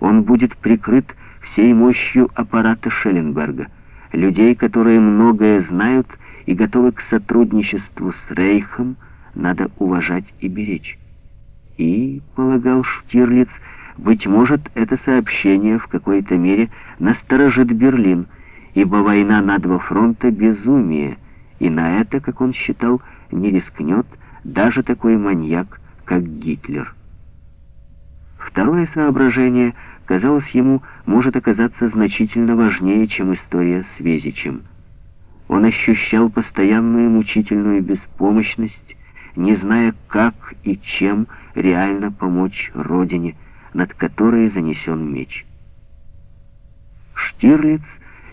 Он будет прикрыт всей мощью аппарата Шелленберга, людей, которые многое знают и готовы к сотрудничеству с Рейхом, надо уважать и беречь. И, полагал Штирлиц, быть может, это сообщение в какой-то мере насторожит Берлин, ибо война на два фронта — безумие, и на это, как он считал, не рискнет даже такой маньяк, как Гитлер. Второе соображение, казалось ему, может оказаться значительно важнее, чем история с Везичем. Он ощущал постоянную мучительную беспомощность, не зная, как и чем реально помочь Родине, над которой занесен меч. Штирлиц,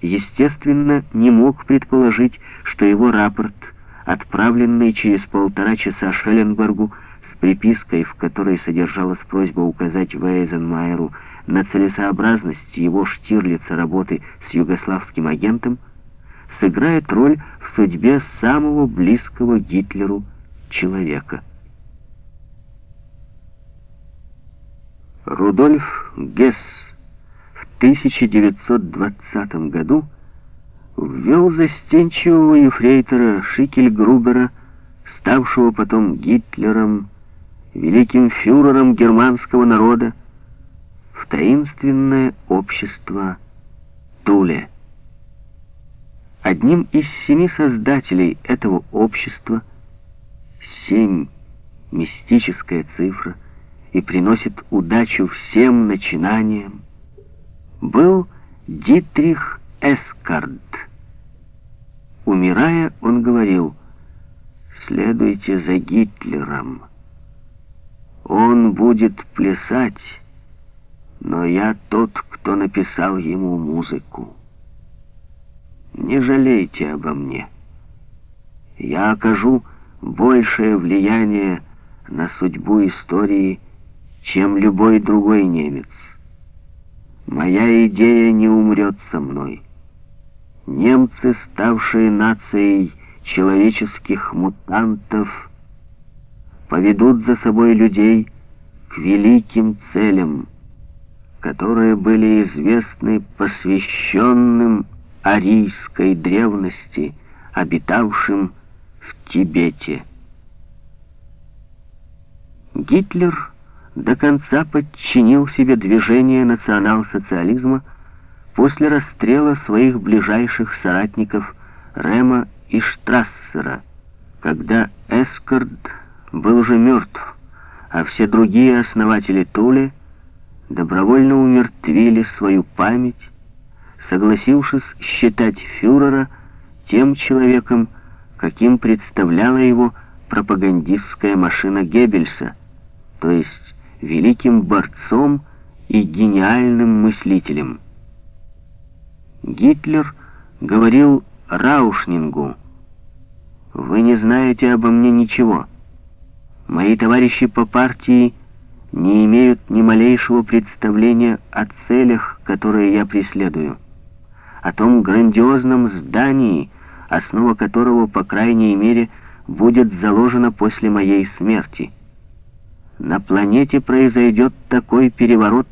естественно, не мог предположить, что его рапорт, отправленный через полтора часа Шелленбергу припиской, в которой содержалась просьба указать Вейзенмайеру на целесообразность его Штирлица работы с югославским агентом, сыграет роль в судьбе самого близкого Гитлеру человека. Рудольф Гесс в 1920 году ввел застенчивого ефрейтора Шикельгрубера, ставшего потом Гитлером, великим фюрером германского народа, в таинственное общество Туле. Одним из семи создателей этого общества семь — мистическая цифра и приносит удачу всем начинаниям, был Дитрих Эскард. Умирая, он говорил, «Следуйте за Гитлером. Он будет плясать, но я тот, кто написал ему музыку. Не жалейте обо мне. Я окажу большее влияние на судьбу истории, чем любой другой немец. Моя идея не умрет со мной. Немцы, ставшие нацией человеческих мутантов, поведут за собой людей к великим целям, которые были известны посвященным арийской древности, обитавшим в Тибете. Гитлер до конца подчинил себе движение национал-социализма после расстрела своих ближайших соратников Рема и Штрассера, когда Эскорд был уже мертв, а все другие основатели Туле добровольно умертвили свою память, согласившись считать фюрера тем человеком, каким представляла его пропагандистская машина Геббельса, то есть великим борцом и гениальным мыслителем. Гитлер говорил Раушнингу, «Вы не знаете обо мне ничего. Мои товарищи по партии не имеют ни малейшего представления о целях, которые я преследую, о том грандиозном здании, основа которого, по крайней мере, будет заложена после моей смерти» на планете произойдет такой переворот,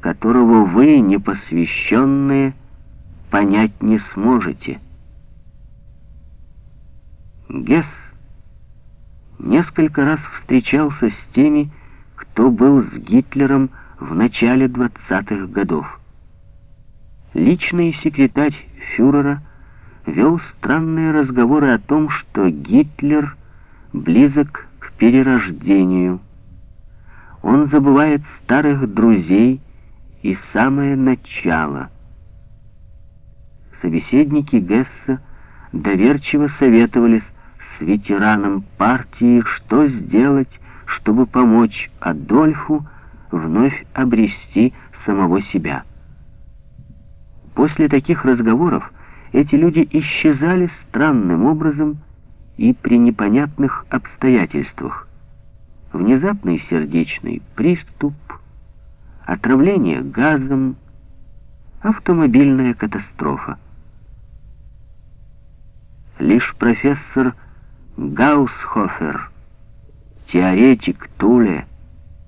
которого вы, непосвященные, понять не сможете. Гесс несколько раз встречался с теми, кто был с Гитлером в начале 20-х годов. Личный секретарь фюрера вел странные разговоры о том, что Гитлер близок к перерождению, он забывает старых друзей и самое начало. Собеседники Гесса доверчиво советовались ветераном партии, что сделать, чтобы помочь Адольфу вновь обрести самого себя. После таких разговоров эти люди исчезали странным образом и при непонятных обстоятельствах внезапный сердечный приступ, отравление газом, автомобильная катастрофа. Лишь профессор Гаусхофер, теоретик Туле,